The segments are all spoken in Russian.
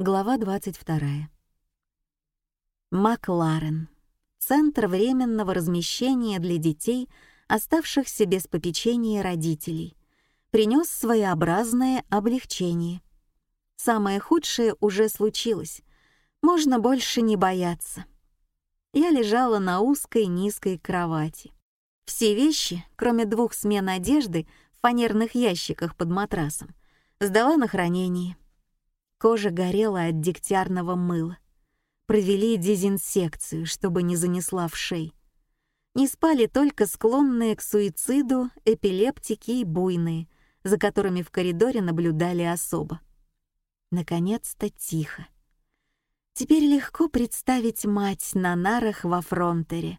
Глава 22. Макларен. Центр временного размещения для детей, оставшихся без попечения родителей, принес своеобразное облегчение. Самое худшее уже случилось. Можно больше не бояться. Я лежала на узкой низкой кровати. Все вещи, кроме двух смен одежды в фанерных ящиках под матрасом, сдала на хранение — Кожа горела от дегтярного мыла. Провели дезинсекцию, чтобы не занесла в шей. Не спали только склонные к суициду эпилептики и буйные, за которыми в коридоре наблюдали особо. Наконец-то тихо. Теперь легко представить мать на нарах во фронтере.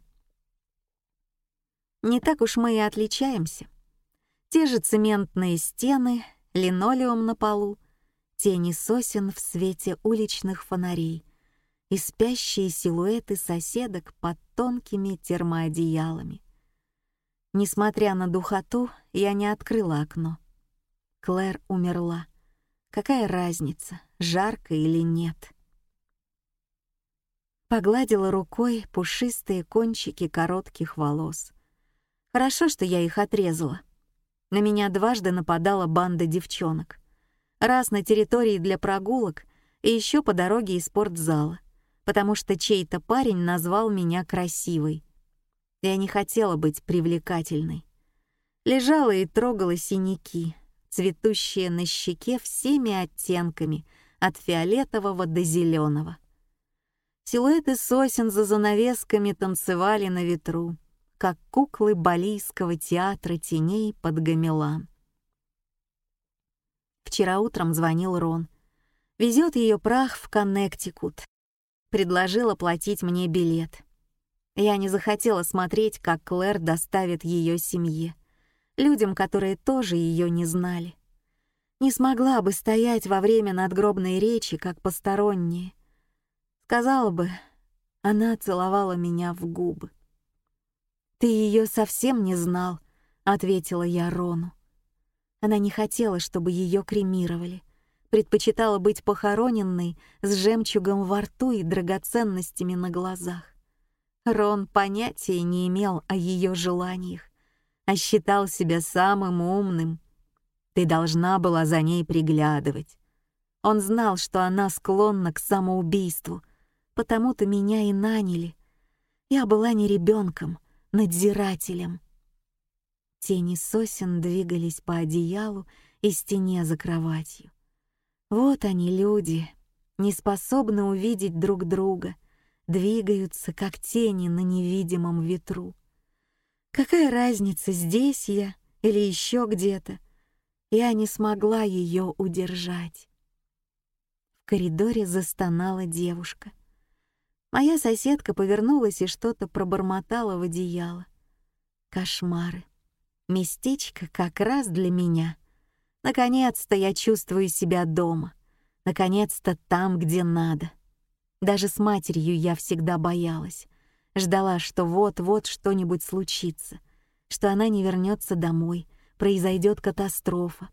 Не так уж мы и отличаемся. Те же цементные стены, линолеум на полу — тени сосен в свете уличных фонарей и спящие силуэты соседок под тонкими термоодеялами. Несмотря на духоту, я не открыла окно. Клэр умерла. Какая разница, жарко или нет? Погладила рукой пушистые кончики коротких волос. Хорошо, что я их отрезала. На меня дважды нападала банда девчонок раз на территории для прогулок и еще по дороге из спортзала, потому что чей-то парень назвал меня красивой. Я не хотела быть привлекательной. Лежала и трогала синяки, цветущие на щеке всеми оттенками, от фиолетового до зеленого. Силуэты сосен за занавесками танцевали на ветру, как куклы балийского театра теней под гамелан. Вчера утром звонил Рон. Везет ее прах в Коннектикут. Предложил оплатить мне билет. Я не захотела смотреть, как Клэр доставит ее семье, людям, которые тоже ее не знали. Не смогла бы стоять во время надгробной речи, как посторонняя. Сказала бы, она целовала меня в губы. «Ты ее совсем не знал», — ответила я Рону. Она не хотела, чтобы ее кремировали. Предпочитала быть похороненной с жемчугом во рту и драгоценностями на глазах. Рон понятия не имел о ее желаниях, а считал себя самым умным. Ты должна была за ней приглядывать. Он знал, что она склонна к самоубийству, потому-то меня и наняли. Я была не ребенком, надзирателем. Тени сосен двигались по одеялу и стене за кроватью. Вот они, люди, не способны увидеть друг друга, двигаются, как тени на невидимом ветру. Какая разница, здесь я или еще где-то? Я не смогла ее удержать. В коридоре застонала девушка. Моя соседка повернулась и что-то пробормотала в одеяло. Кошмары. Местечко как раз для меня. Наконец-то я чувствую себя дома. Наконец-то там, где надо. Даже с матерью я всегда боялась. Ждала, что вот-вот что-нибудь случится, что она не вернется домой, произойдет катастрофа.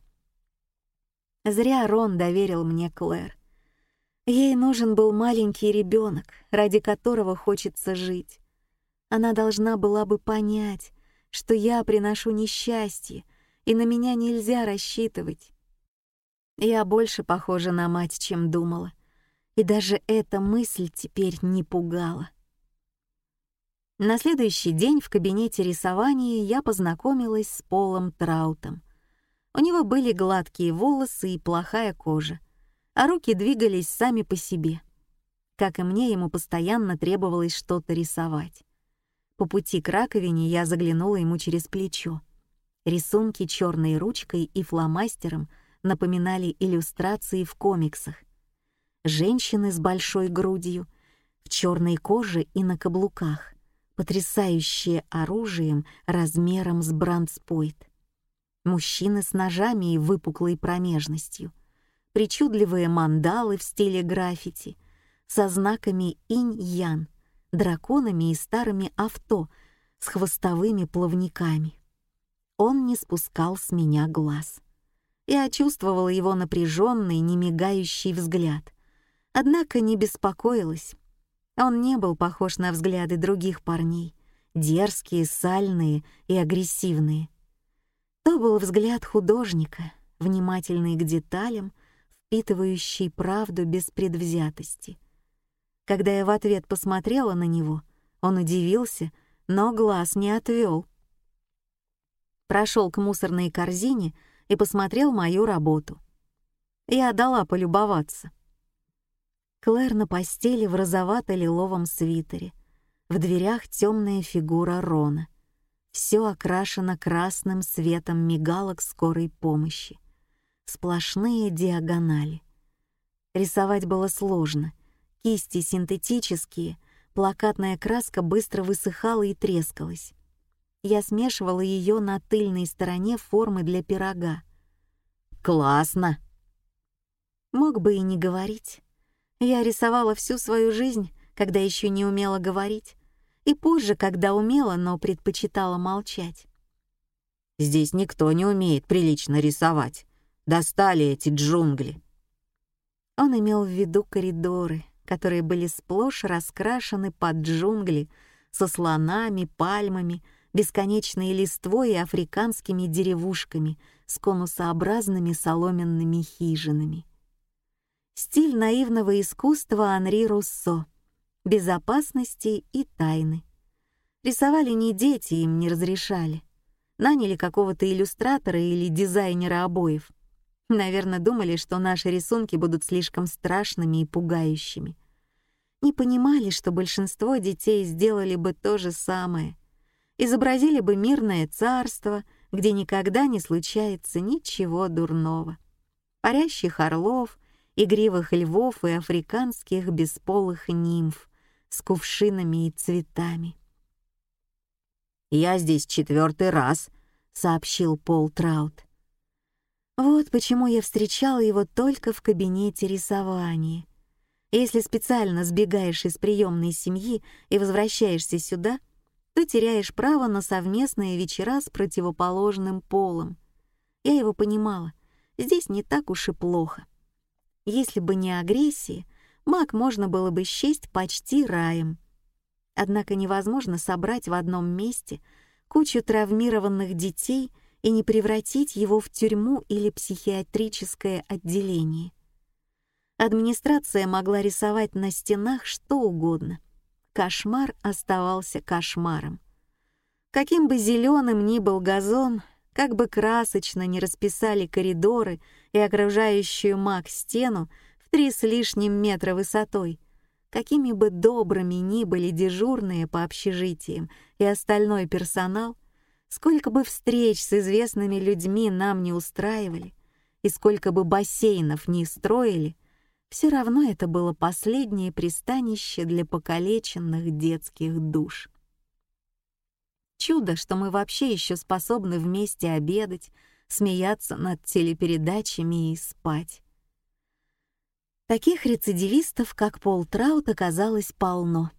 Зря Рон доверил мне Клэр. Ей нужен был маленький ребенок, ради которого хочется жить. Она должна была бы понять, что я приношу несчастье, и на меня нельзя рассчитывать. Я больше похожа на мать, чем думала, и даже эта мысль теперь не пугала. На следующий день в кабинете рисования я познакомилась с Полом Траутом. У него были гладкие волосы и плохая кожа, а руки двигались сами по себе. Как и мне, ему постоянно требовалось что-то рисовать. По пути к раковине я заглянула ему через плечо. Рисунки черной ручкой и фломастером напоминали иллюстрации в комиксах. Женщины с большой грудью, в черной коже и на каблуках, потрясающие оружием размером с брандспойт. Мужчины с ножами и выпуклой промежностью, причудливые мандалы в стиле граффити со знаками инь-ян — драконами и старыми авто с хвостовыми плавниками. Он не спускал с меня глаз. Я чувствовала его напряженный, немигающий взгляд. Однако не беспокоилась. Он не был похож на взгляды других парней, дерзкие, сальные и агрессивные. То был взгляд художника, внимательный к деталям, впитывающий правду без предвзятости. Когда я в ответ посмотрела на него, он удивился, но глаз не отвел. Прошел к мусорной корзине и посмотрел мою работу. Я дала полюбоваться. Клэр на постели в розовато-лиловом свитере. В дверях темная фигура Рона. Все окрашено красным светом мигалок скорой помощи. Сплошные диагонали. Рисовать было сложно. Кисти синтетические, плакатная краска быстро высыхала и трескалась. Я смешивала ее на тыльной стороне формы для пирога. «Классно!» Мог бы и не говорить. Я рисовала всю свою жизнь, когда еще не умела говорить, и позже, когда умела, но предпочитала молчать. «Здесь никто не умеет прилично рисовать. Достали эти джунгли». Он имел в виду коридоры, которые были сплошь раскрашены под джунгли со слонами, пальмами, бесконечной листвой и африканскими деревушками с конусообразными соломенными хижинами. Стиль наивного искусства Анри Руссо. Безопасности и тайны. Рисовали не дети, им не разрешали. Наняли какого-то иллюстратора или дизайнера обоев. Наверное, думали, что наши рисунки будут слишком страшными и пугающими. Не понимали, что большинство детей сделали бы то же самое. Изобразили бы мирное царство, где никогда не случается ничего дурного. Парящих орлов — игривых львов и африканских бесполых нимф с кувшинами и цветами. «Я здесь четвертый раз», — сообщил Пол Траут. Вот почему я встречала его только в кабинете рисования. Если специально сбегаешь из приемной семьи и возвращаешься сюда, то теряешь право на совместные вечера с противоположным полом. Я его понимала, здесь не так уж и плохо. Если бы не агрессия, маг можно было бы счесть почти раем. Однако невозможно собрать в одном месте кучу травмированных детей и не превратить его в тюрьму или психиатрическое отделение. Администрация могла рисовать на стенах что угодно. Кошмар оставался кошмаром. Каким бы зеленым ни был газон, как бы красочно не расписали коридоры и окружающую маг стену в три с лишним метра высотой, какими бы добрыми ни были дежурные по общежитиям и остальной персонал, сколько бы встреч с известными людьми нам не устраивали и сколько бы бассейнов не строили, все равно это было последнее пристанище для покалеченных детских душ. Чудо, что мы вообще еще способны вместе обедать, смеяться над телепередачами и спать. Таких рецидивистов, как Пол Траут, оказалось полно.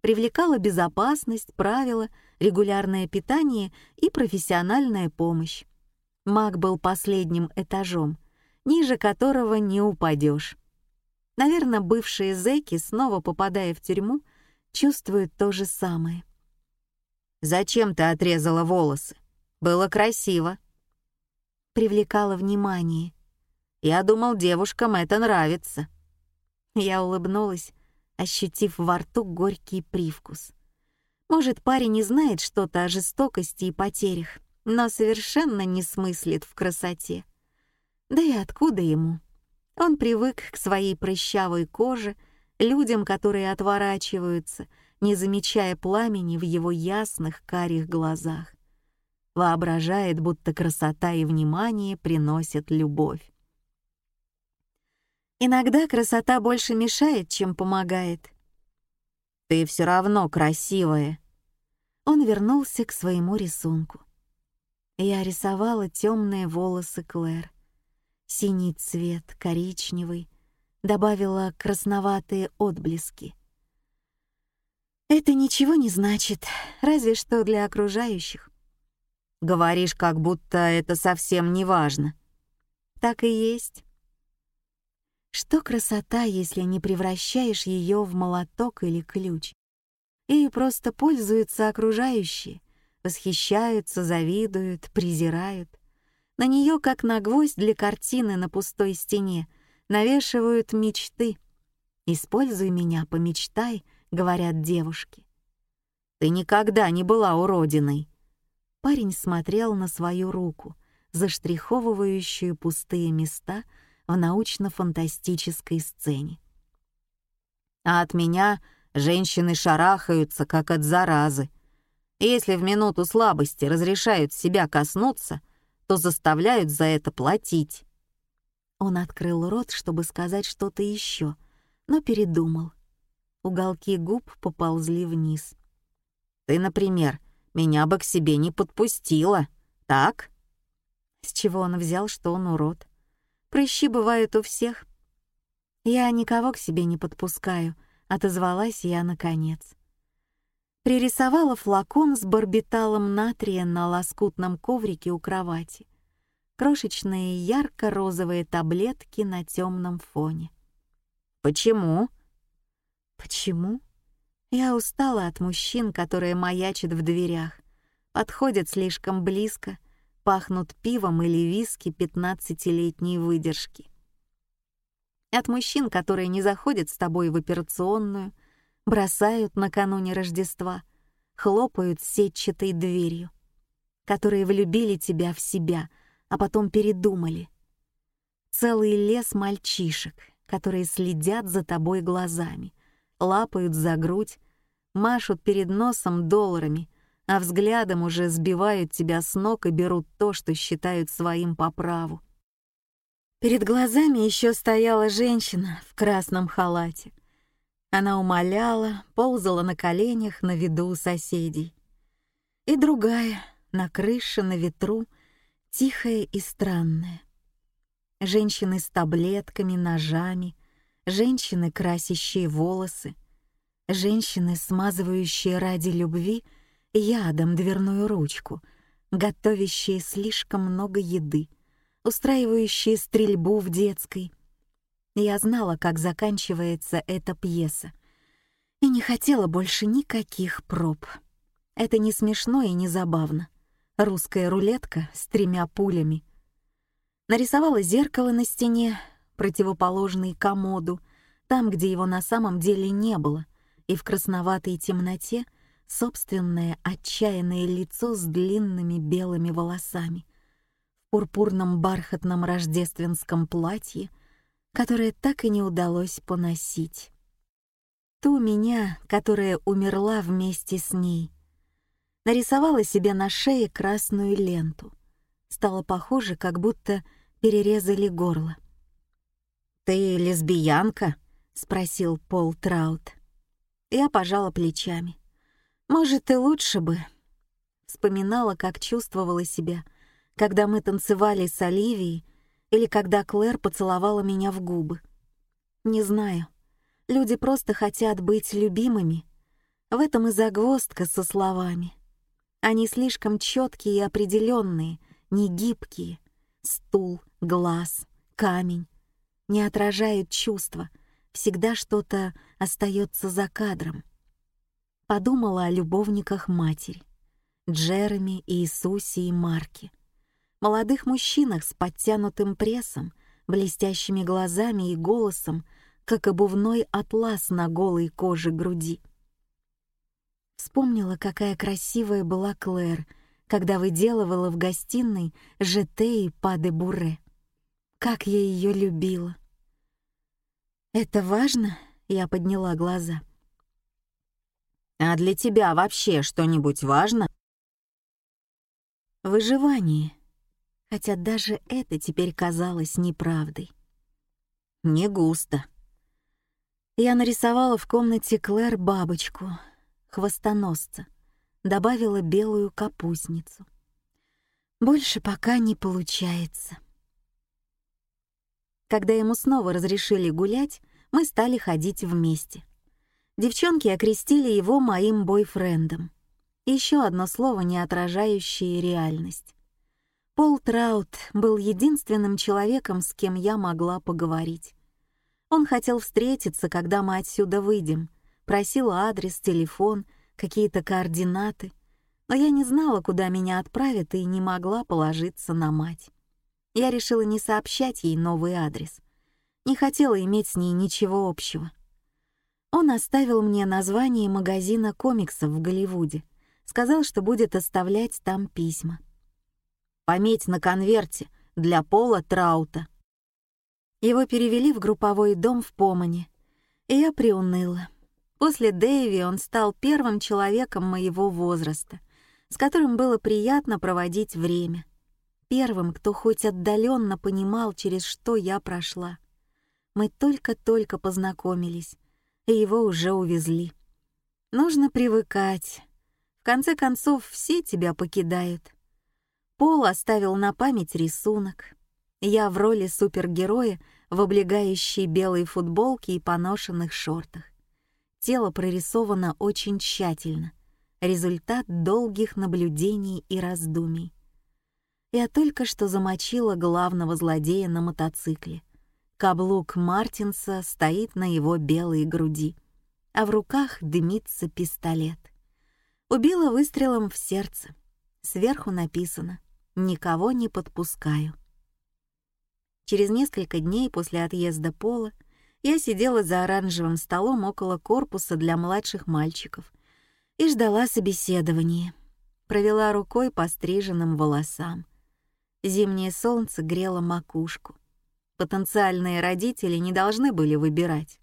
Привлекала безопасность, правила, регулярное питание и профессиональная помощь. Маг был последним этажом, ниже которого не упадешь. Наверное, бывшие зэки, снова попадая в тюрьму, чувствуют то же самое. Зачем ты отрезала волосы? Было красиво. Привлекала внимание. Я думал, девушкам это нравится. Я улыбнулась, ощутив во рту горький привкус. Может, парень не знает что-то о жестокости и потерях, но совершенно не смыслит в красоте. Да и откуда ему? Он привык к своей прыщавой коже, людям, которые отворачиваются — не замечая пламени в его ясных карих глазах. Воображает, будто красота и внимание приносят любовь. Иногда красота больше мешает, чем помогает. «Ты все равно красивая». Он вернулся к своему рисунку. Я рисовала темные волосы Клэр. Синий цвет, коричневый, добавила красноватые отблески — это ничего не значит, разве что для окружающих. Говоришь, как будто это совсем не важно. Так и есть. Что красота, если не превращаешь ее в молоток или ключ? И просто пользуются окружающие, восхищаются, завидуют, презирают. На нее, как на гвоздь для картины на пустой стене, навешивают мечты. «Используй меня, помечтай», — говорят девушки. «Ты никогда не была уродиной». Парень смотрел на свою руку, заштриховывающую пустые места — в научно-фантастической сцене. А от меня женщины шарахаются, как от заразы. Если в минуту слабости разрешают себя коснуться, то заставляют за это платить. Он открыл рот, чтобы сказать что-то еще, но передумал. Уголки губ поползли вниз. «Ты, например, меня бы к себе не подпустила, так?» С чего он взял, что он урод? Прыщи бывают у всех. Я никого к себе не подпускаю, отозвалась я наконец. Пририсовала флакон с барбиталом натрия на лоскутном коврике у кровати. Крошечные ярко-розовые таблетки на темном фоне. Почему? Почему? Я устала от мужчин, которые маячат в дверях, подходят слишком близко — пахнут пивом или виски пятнадцатилетней выдержки. От мужчин, которые не заходят с тобой в операционную, бросают накануне Рождества, хлопают сетчатой дверью, которые влюбили тебя в себя, а потом передумали. Целый лес мальчишек, которые следят за тобой глазами, лапают за грудь, машут перед носом долларами — а взглядом уже сбивают тебя с ног и берут то, что считают своим по праву. Перед глазами еще стояла женщина в красном халате. Она умоляла, ползала на коленях на виду у соседей. И другая, на крыше, на ветру, тихая и странная. Женщины с таблетками, ножами, женщины, красящие волосы, женщины, смазывающие ради любви — ядом дверную ручку, готовящие слишком много еды, устраивающие стрельбу в детской. Я знала, как заканчивается эта пьеса, и не хотела больше никаких проб. Это не смешно и не забавно. Русская рулетка с тремя пулями. Нарисовала зеркало на стене, противоположный комоду, там, где его на самом деле не было, и в красноватой темноте — собственное отчаянное лицо с длинными белыми волосами, в пурпурном бархатном рождественском платье, которое так и не удалось поносить. Ту меня, которая умерла вместе с ней. Нарисовала себе на шее красную ленту. Стало похоже, как будто перерезали горло. «Ты лесбиянка?» — спросил Пол Траут. Я пожала плечами. Может, и лучше бы. Вспоминала, как чувствовала себя, когда мы танцевали с Оливией или когда Клэр поцеловала меня в губы. Не знаю. Люди просто хотят быть любимыми. В этом и загвоздка со словами. Они слишком четкие и определенные, не гибкие. Стул, глаз, камень. Не отражают чувства. Всегда что-то остается за кадром подумала о любовниках матери, Джереми, Иисусе и Марке, молодых мужчинах с подтянутым прессом, блестящими глазами и голосом, как обувной атлас на голой коже груди. Вспомнила, какая красивая была Клэр, когда выделывала в гостиной жете и паде буре. Как я ее любила. «Это важно?» — я подняла глаза — а для тебя вообще что-нибудь важно? Выживание. Хотя даже это теперь казалось неправдой. Не густо. Я нарисовала в комнате Клэр бабочку, хвостоносца, добавила белую капустницу. Больше пока не получается. Когда ему снова разрешили гулять, мы стали ходить вместе. Девчонки окрестили его моим бойфрендом. Еще одно слово, не отражающее реальность. Пол Траут был единственным человеком, с кем я могла поговорить. Он хотел встретиться, когда мы отсюда выйдем. Просил адрес, телефон, какие-то координаты. Но я не знала, куда меня отправят, и не могла положиться на мать. Я решила не сообщать ей новый адрес. Не хотела иметь с ней ничего общего. Он оставил мне название магазина комиксов в Голливуде. Сказал, что будет оставлять там письма. «Пометь на конверте для Пола Траута». Его перевели в групповой дом в Помане, и я приуныла. После Дэйви он стал первым человеком моего возраста, с которым было приятно проводить время. Первым, кто хоть отдаленно понимал, через что я прошла. Мы только-только познакомились, и его уже увезли. Нужно привыкать, в конце концов, все тебя покидают. Пол оставил на память рисунок. Я в роли супергероя в облегающей белой футболке и поношенных шортах. Тело прорисовано очень тщательно. Результат долгих наблюдений и раздумий. Я только что замочила главного злодея на мотоцикле. Каблук Мартинса стоит на его белой груди, а в руках дымится пистолет. Убила выстрелом в сердце. Сверху написано «Никого не подпускаю». Через несколько дней после отъезда Пола я сидела за оранжевым столом около корпуса для младших мальчиков и ждала собеседования. Провела рукой по стриженным волосам. Зимнее солнце грело макушку. Потенциальные родители не должны были выбирать.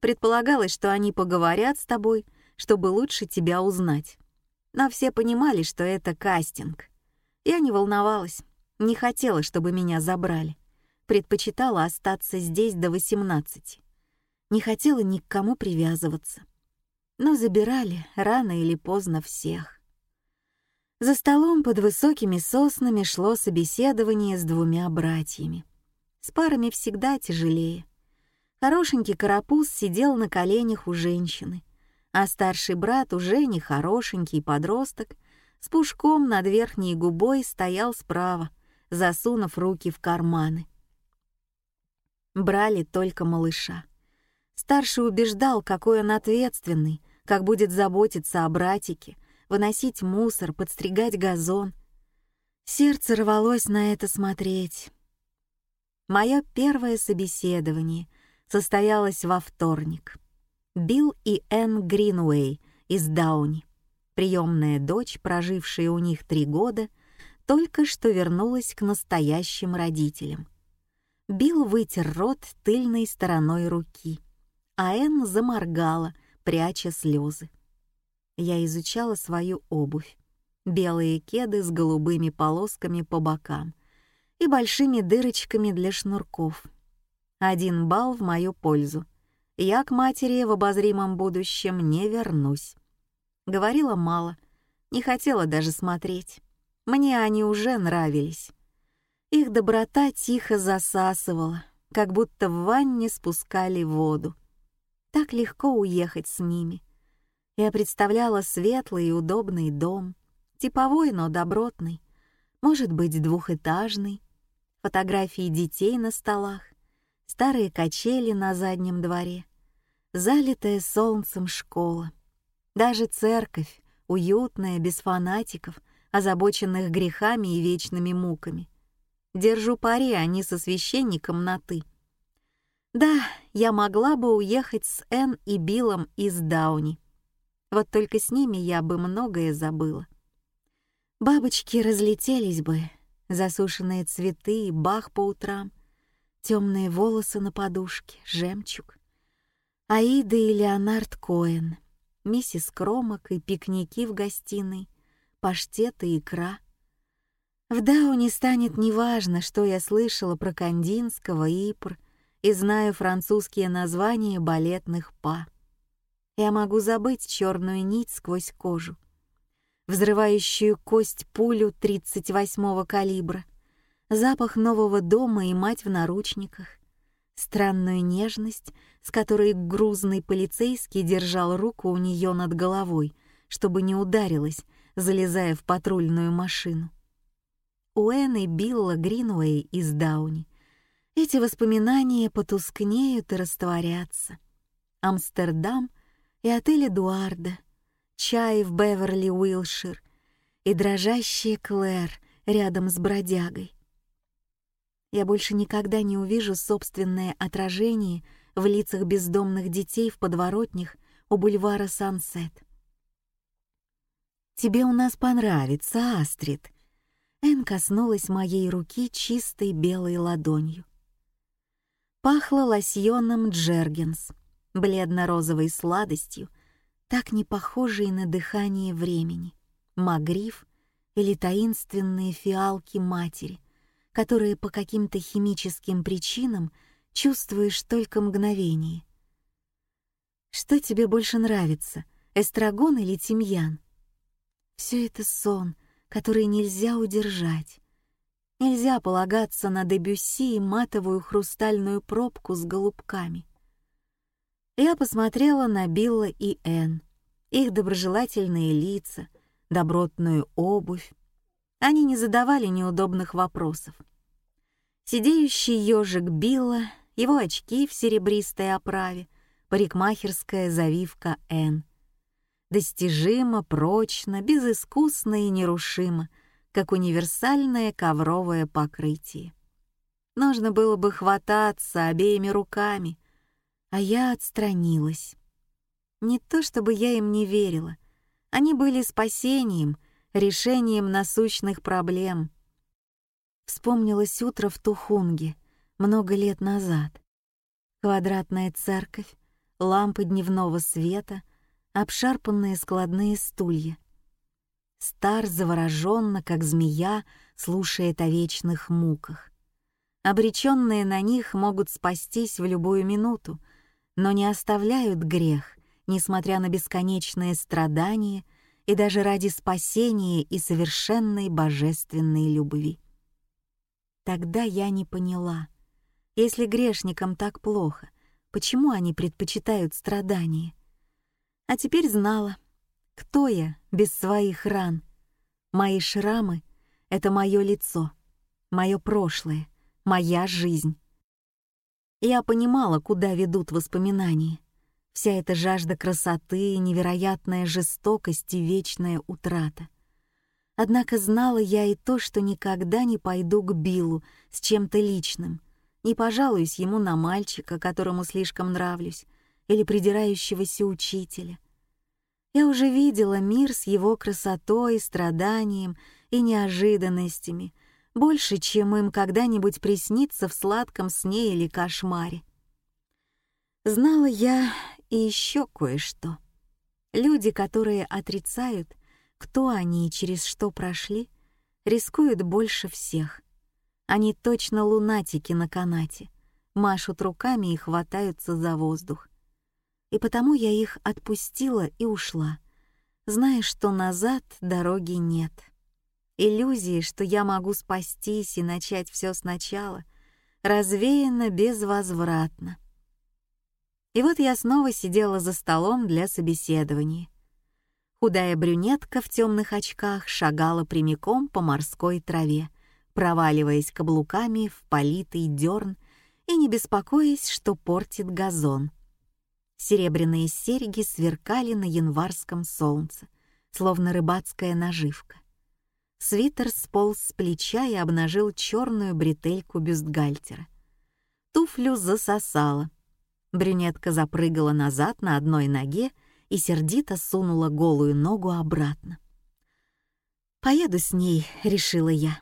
Предполагалось, что они поговорят с тобой, чтобы лучше тебя узнать но все понимали, что это кастинг. Я не волновалась, не хотела, чтобы меня забрали. Предпочитала остаться здесь до 18. Не хотела ни к кому привязываться. Но забирали рано или поздно всех. За столом под высокими соснами шло собеседование с двумя братьями. С парами всегда тяжелее. Хорошенький карапуз сидел на коленях у женщины, а старший брат, уже нехорошенький подросток, с пушком над верхней губой стоял справа, засунув руки в карманы. Брали только малыша. Старший убеждал, какой он ответственный, как будет заботиться о братике, выносить мусор, подстригать газон. Сердце рвалось на это смотреть. Мое первое собеседование состоялось во вторник — Билл и Энн Гринуэй из Дауни. Приемная дочь, прожившая у них три года, только что вернулась к настоящим родителям. Билл вытер рот тыльной стороной руки, а Энн заморгала, пряча слезы. Я изучала свою обувь. Белые кеды с голубыми полосками по бокам и большими дырочками для шнурков. Один балл в мою пользу — я к матери в обозримом будущем не вернусь. Говорила мало, не хотела даже смотреть. Мне они уже нравились. Их доброта тихо засасывала, как будто в ванне спускали воду. Так легко уехать с ними. Я представляла светлый и удобный дом, типовой, но добротный, может быть, двухэтажный, фотографии детей на столах, старые качели на заднем дворе, залитая солнцем школа. Даже церковь, уютная, без фанатиков, озабоченных грехами и вечными муками. Держу пари, они со священником на «ты». Да, я могла бы уехать с Энн и Биллом из Дауни. Вот только с ними я бы многое забыла. Бабочки разлетелись бы, засушенные цветы, бах по утрам, темные волосы на подушке, жемчуг. Аида и Леонард Коэн, миссис Кромок и пикники в гостиной, паштет и икра. В Дауне станет неважно, что я слышала про Кандинского, Ипр и знаю французские названия балетных па. Я могу забыть черную нить сквозь кожу, взрывающую кость пулю 38-го калибра, запах нового дома и мать в наручниках, странную нежность, с которой грузный полицейский держал руку у нее над головой, чтобы не ударилась, залезая в патрульную машину. У Энны Билла Гринуэй из Дауни Эти воспоминания потускнеют и растворятся. Амстердам и отель Эдуарда, чай в Беверли-Уилшир и дрожащая Клэр рядом с бродягой. Я больше никогда не увижу собственное отражение в лицах бездомных детей в подворотнях у бульвара Сансет. «Тебе у нас понравится, Астрид», Эн коснулась моей руки чистой белой ладонью. Пахло лосьоном Джергенс, бледно-розовой сладостью, так не похожей на дыхание времени, магриф или таинственные фиалки матери, которые по каким-то химическим причинам чувствуешь только мгновение. Что тебе больше нравится, эстрагон или тимьян? Все это сон — который нельзя удержать. Нельзя полагаться на Дебюсси и матовую хрустальную пробку с голубками. Я посмотрела на Билла и Энн, их доброжелательные лица, добротную обувь. Они не задавали неудобных вопросов. Сидеющий ежик Билла, его очки в серебристой оправе, парикмахерская завивка Энн достижимо, прочно, безыскусно и нерушимо, как универсальное ковровое покрытие. Нужно было бы хвататься обеими руками, а я отстранилась. Не то чтобы я им не верила, они были спасением, решением насущных проблем. Вспомнилось утро в Тухунге много лет назад. Квадратная церковь, лампы дневного света, обшарпанные складные стулья. Стар завороженно, как змея, слушает о вечных муках. Обреченные на них могут спастись в любую минуту, но не оставляют грех, несмотря на бесконечные страдания и даже ради спасения и совершенной божественной любви. Тогда я не поняла, если грешникам так плохо, почему они предпочитают страдания? А теперь знала, кто я без своих ран. Мои шрамы — это мое лицо, мое прошлое, моя жизнь. Я понимала, куда ведут воспоминания. Вся эта жажда красоты, невероятная жестокость и вечная утрата. Однако знала я и то, что никогда не пойду к Биллу с чем-то личным, не пожалуюсь ему на мальчика, которому слишком нравлюсь, или придирающегося учителя. Я уже видела мир с его красотой, страданием и неожиданностями, больше, чем им когда-нибудь приснится в сладком сне или кошмаре. Знала я и еще кое-что. Люди, которые отрицают, кто они и через что прошли, рискуют больше всех. Они точно лунатики на канате, машут руками и хватаются за воздух и потому я их отпустила и ушла, зная, что назад дороги нет. Иллюзии, что я могу спастись и начать все сначала, развеяно безвозвратно. И вот я снова сидела за столом для собеседования. Худая брюнетка в темных очках шагала прямиком по морской траве, проваливаясь каблуками в политый дерн и не беспокоясь, что портит газон — Серебряные серьги сверкали на январском солнце, словно рыбацкая наживка. Свитер сполз с плеча и обнажил черную бретельку бюстгальтера. Туфлю засосала. Брюнетка запрыгала назад на одной ноге и сердито сунула голую ногу обратно. «Поеду с ней», — решила я.